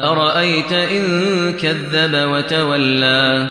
أَرَأَيْتَ إِن كَذَّبَ وَتَوَلَّىٰ